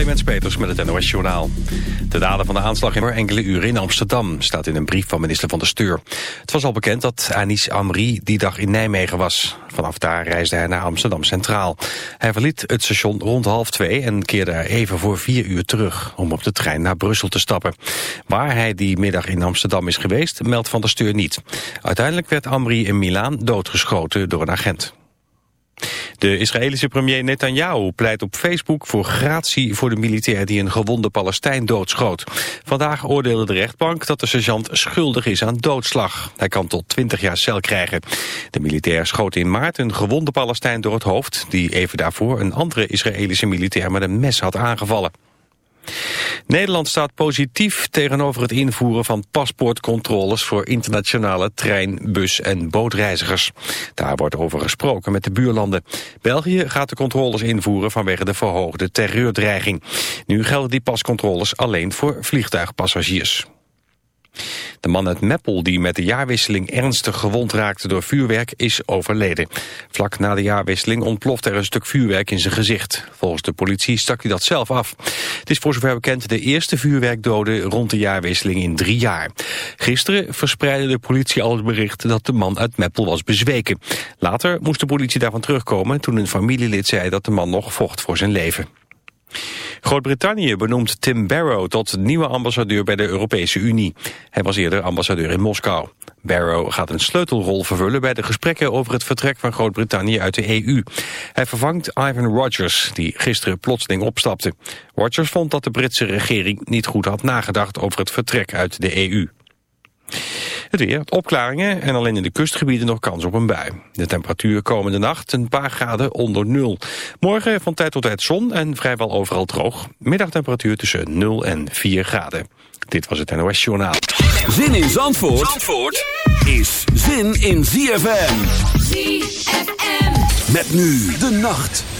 Clemens Peters met het NOS Journaal. De daden van de aanslag in enkele uren in Amsterdam... staat in een brief van minister van de Steur. Het was al bekend dat Anis Amri die dag in Nijmegen was. Vanaf daar reisde hij naar Amsterdam Centraal. Hij verliet het station rond half twee... en keerde er even voor vier uur terug... om op de trein naar Brussel te stappen. Waar hij die middag in Amsterdam is geweest... meldt van de Steur niet. Uiteindelijk werd Amri in Milaan doodgeschoten door een agent. De Israëlische premier Netanyahu pleit op Facebook voor gratie voor de militair die een gewonde Palestijn doodschoot. Vandaag oordeelde de rechtbank dat de sergeant schuldig is aan doodslag. Hij kan tot 20 jaar cel krijgen. De militair schoot in maart een gewonde Palestijn door het hoofd... die even daarvoor een andere Israëlische militair met een mes had aangevallen. Nederland staat positief tegenover het invoeren van paspoortcontroles voor internationale trein, bus en bootreizigers. Daar wordt over gesproken met de buurlanden. België gaat de controles invoeren vanwege de verhoogde terreurdreiging. Nu gelden die pascontroles alleen voor vliegtuigpassagiers. De man uit Meppel die met de jaarwisseling ernstig gewond raakte door vuurwerk is overleden. Vlak na de jaarwisseling ontplofte er een stuk vuurwerk in zijn gezicht. Volgens de politie stak hij dat zelf af. Het is voor zover bekend de eerste vuurwerkdode rond de jaarwisseling in drie jaar. Gisteren verspreidde de politie al het bericht dat de man uit Meppel was bezweken. Later moest de politie daarvan terugkomen toen een familielid zei dat de man nog vocht voor zijn leven. Groot-Brittannië benoemt Tim Barrow tot nieuwe ambassadeur bij de Europese Unie. Hij was eerder ambassadeur in Moskou. Barrow gaat een sleutelrol vervullen bij de gesprekken over het vertrek van Groot-Brittannië uit de EU. Hij vervangt Ivan Rogers, die gisteren plotseling opstapte. Rogers vond dat de Britse regering niet goed had nagedacht over het vertrek uit de EU. Het weer, opklaringen en alleen in de kustgebieden nog kans op een bui. De temperatuur komende nacht een paar graden onder nul. Morgen van tijd tot tijd zon en vrijwel overal droog. Middagtemperatuur tussen 0 en 4 graden. Dit was het NOS Journaal. Zin in Zandvoort, Zandvoort is zin in ZFM. ZFM. Met nu de nacht.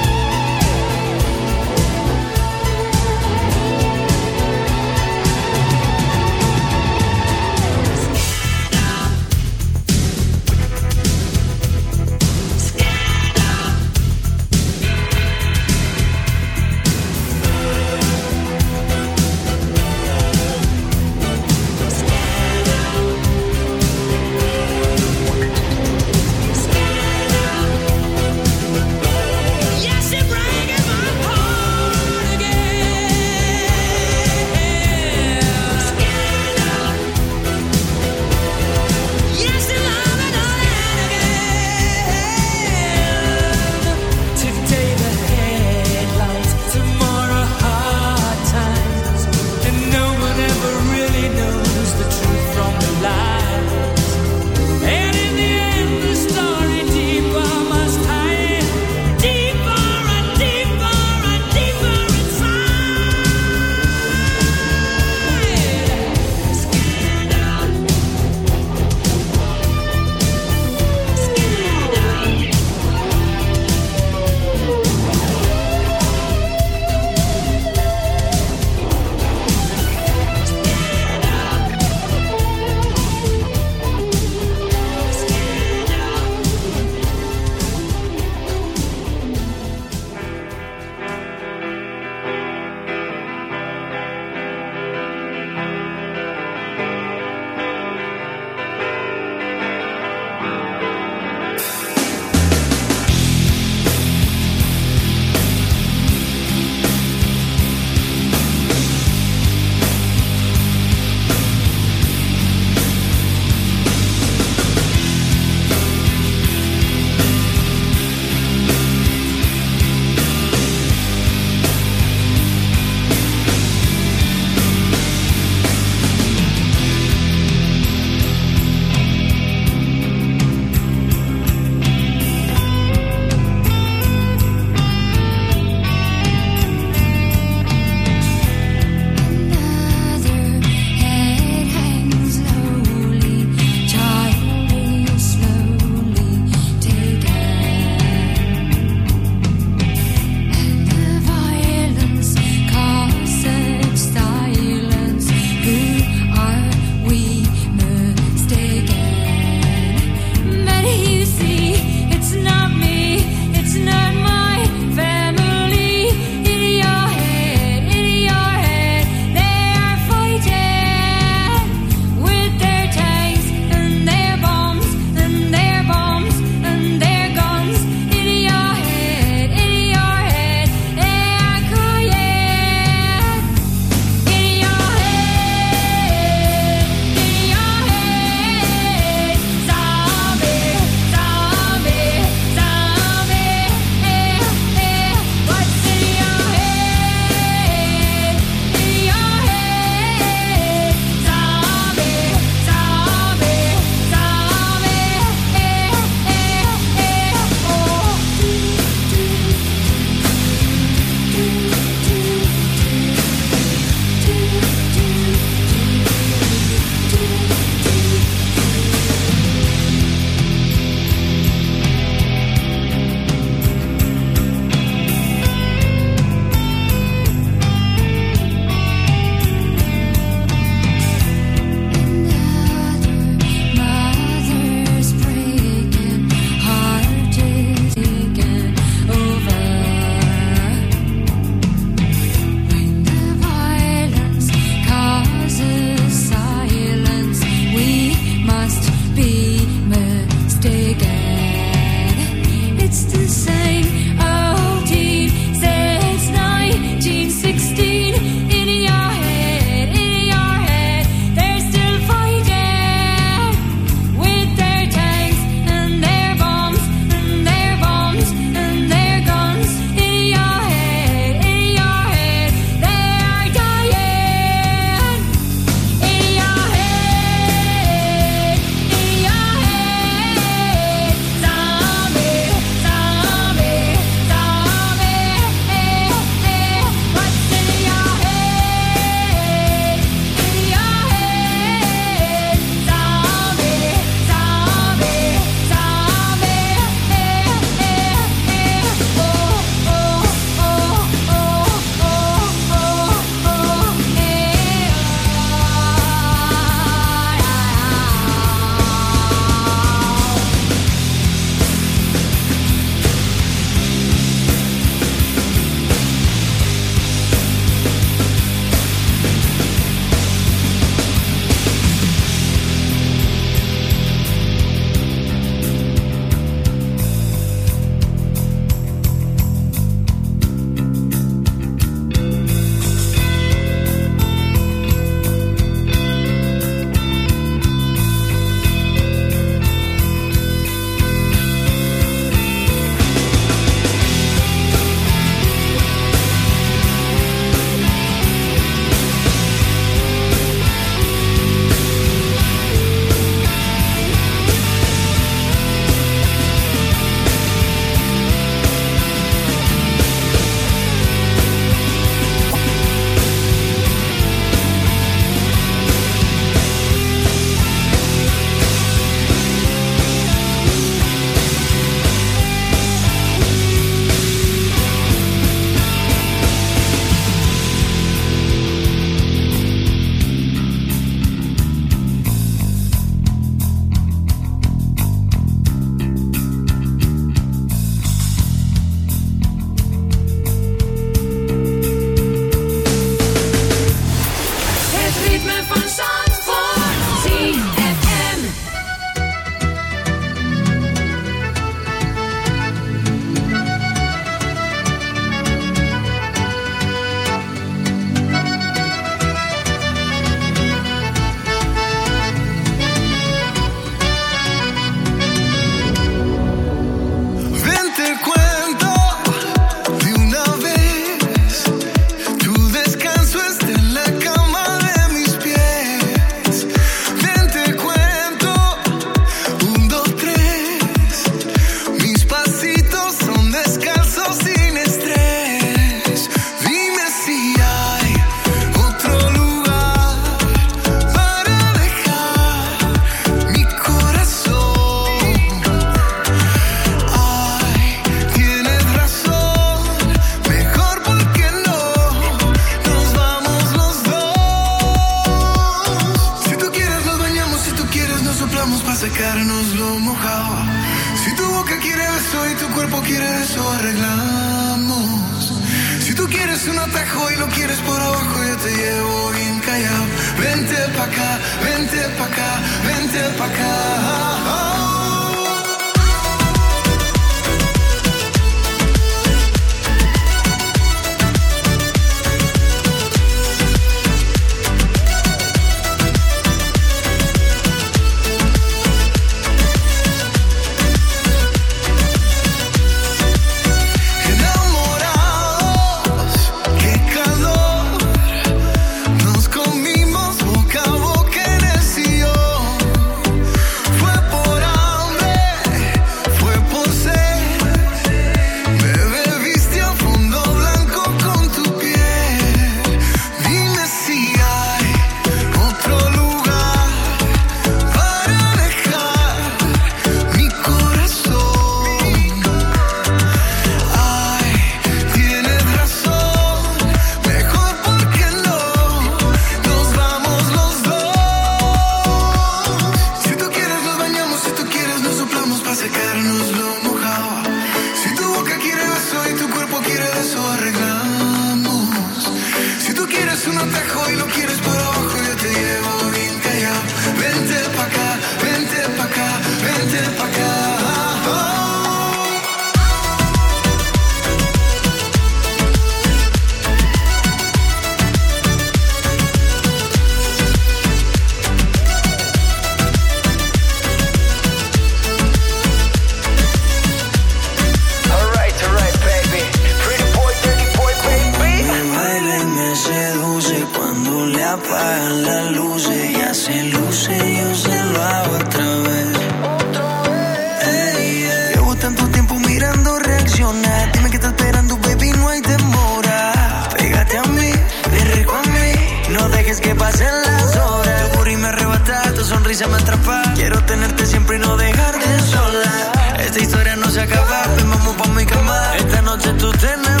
sonrisa me atrapa. Quiero tenerte siempre y no dejarte sola. Esta historia no se acaba, ven vamos pa' mi cama. Esta noche tú tenés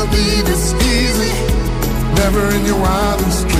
never be this easy. Never in your wildest dreams.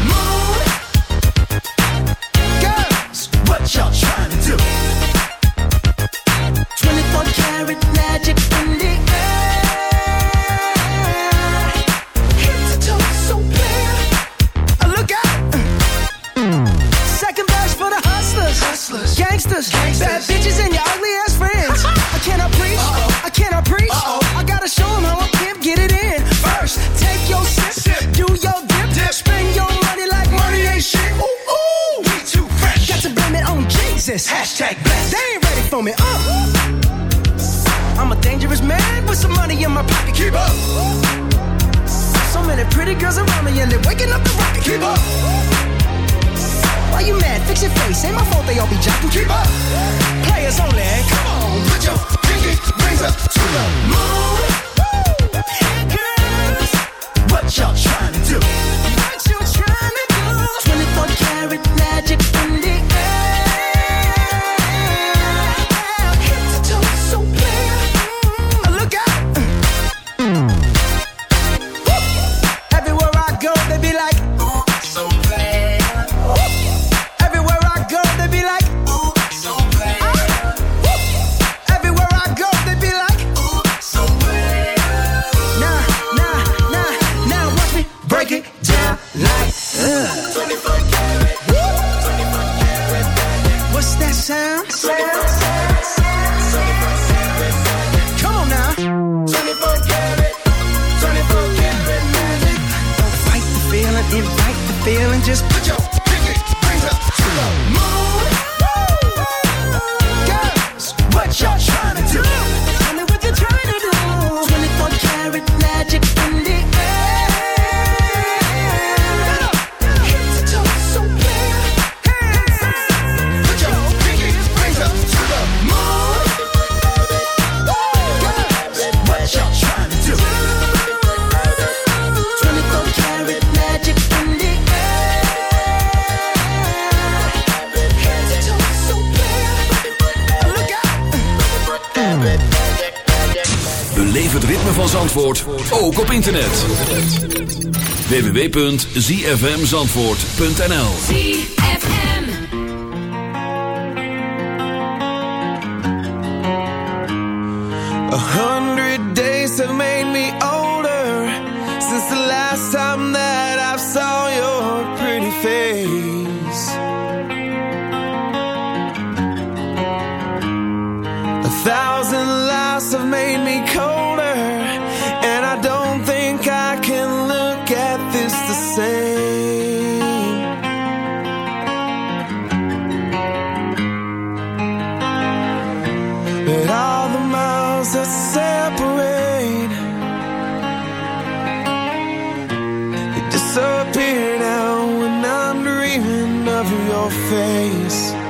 www.zfmzandvoort.nl of your face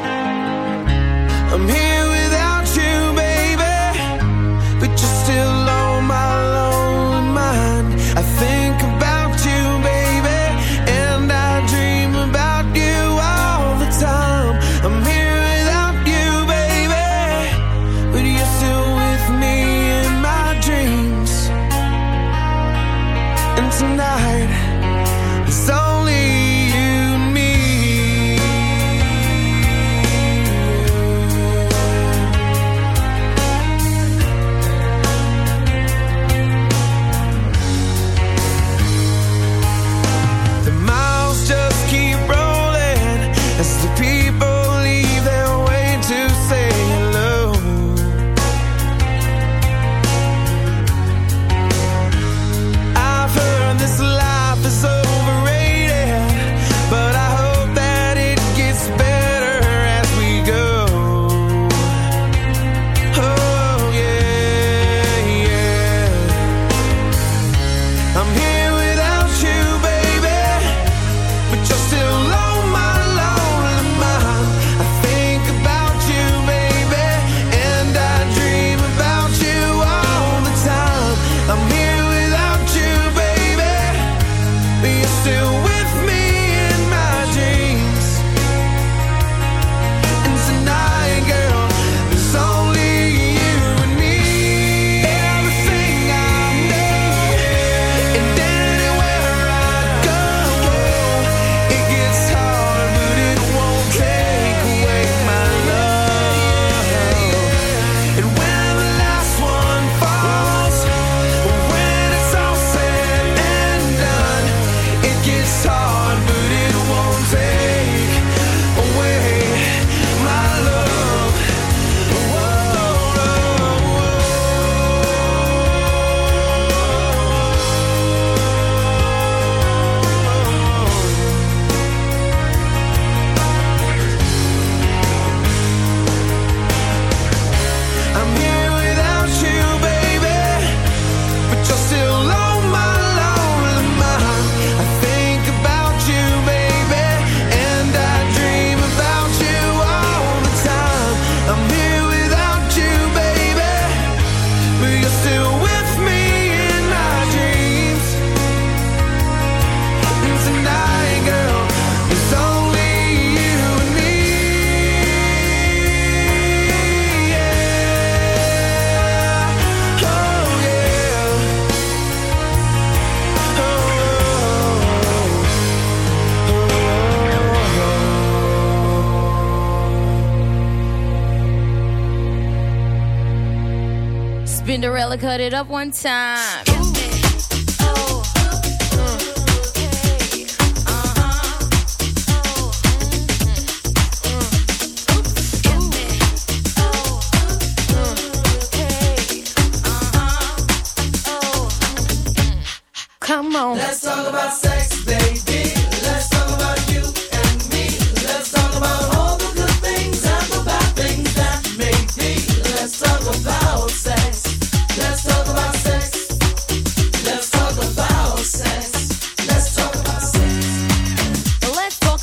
one time.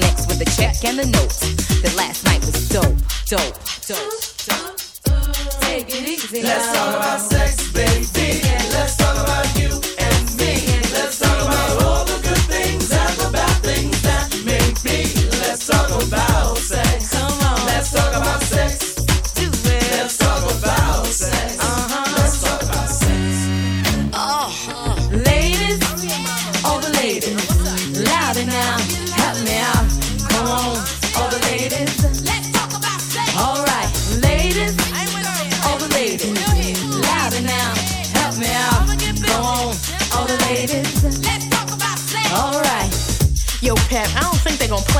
Next with a check and the note. That last night was dope, dope, dope, dope. Take it easy. Let's talk about sex,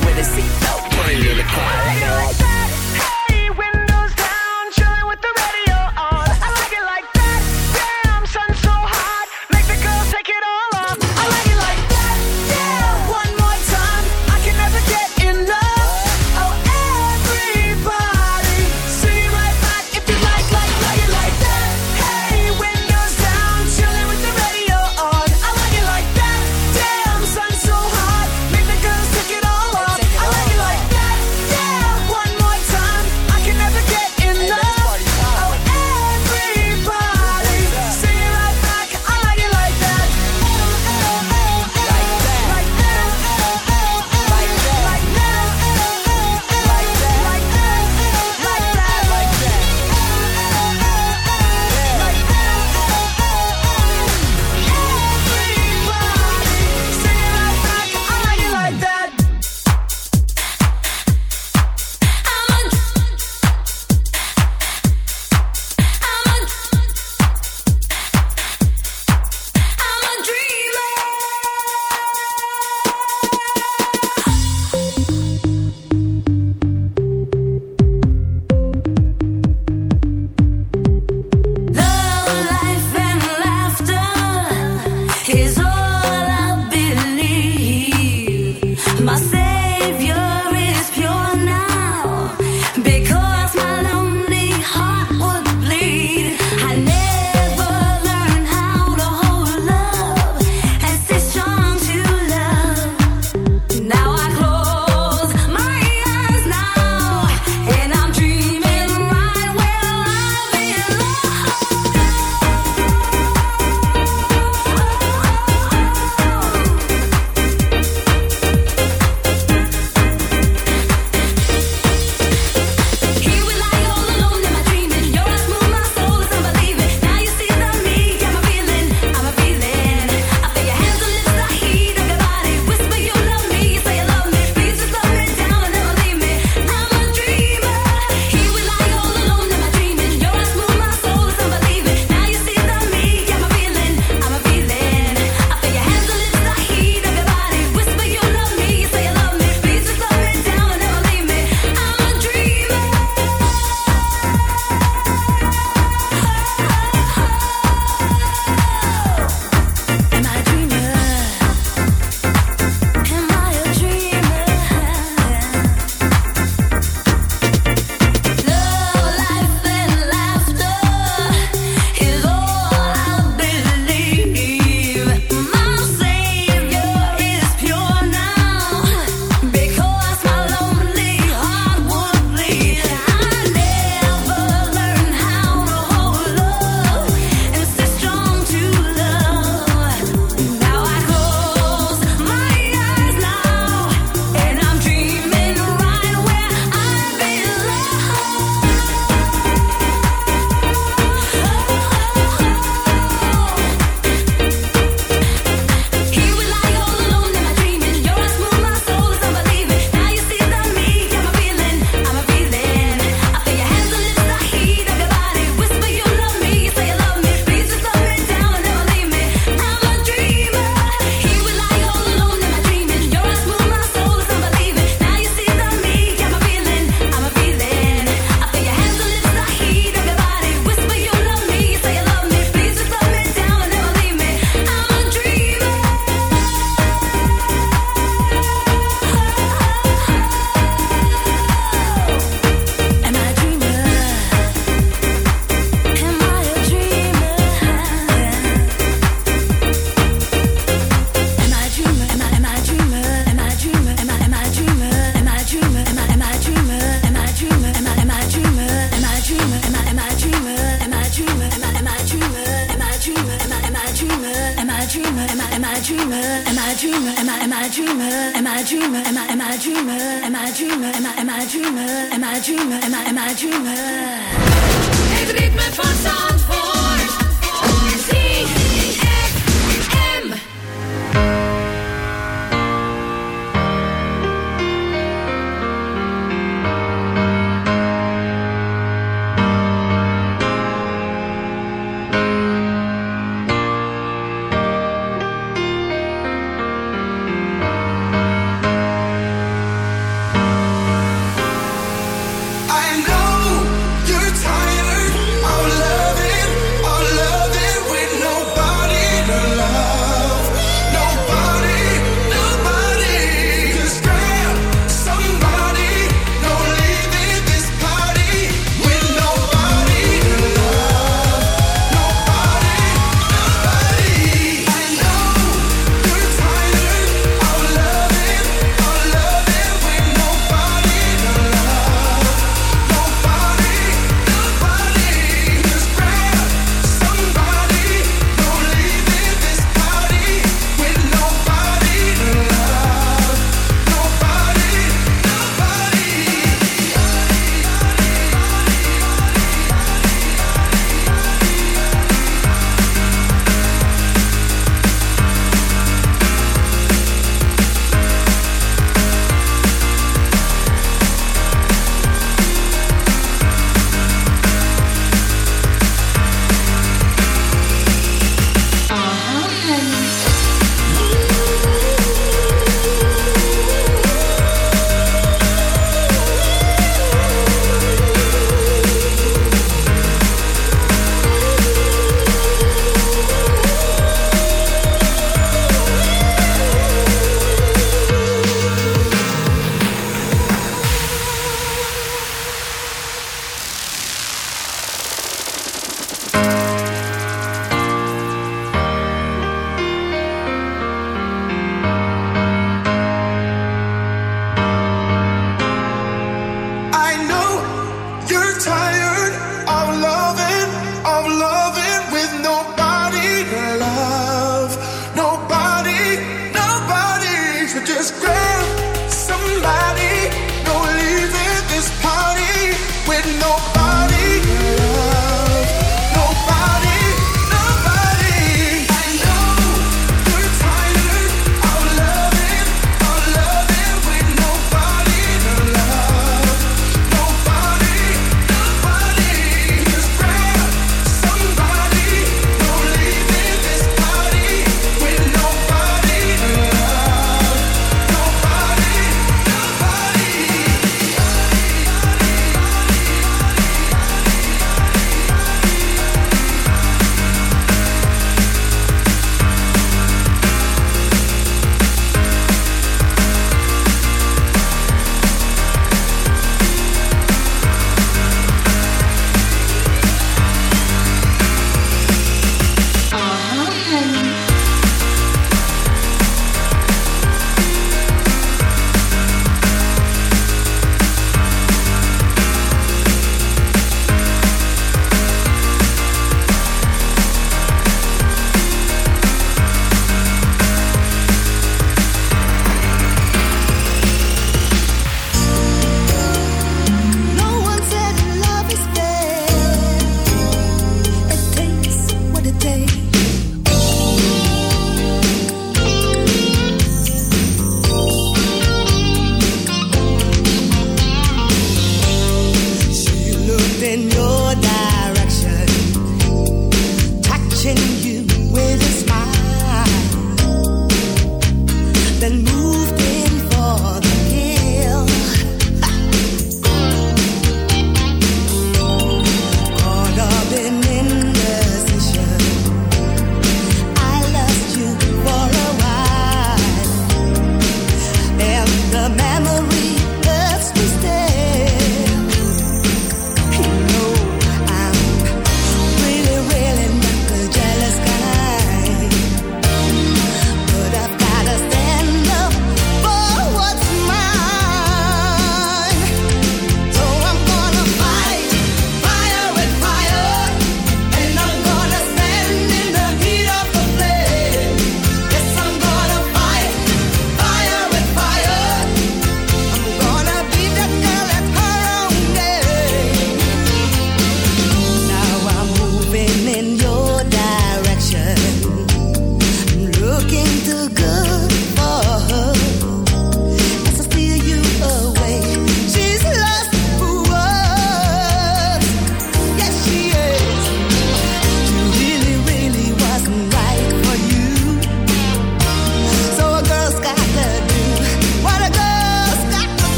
with a seatbelt. Put it in the car.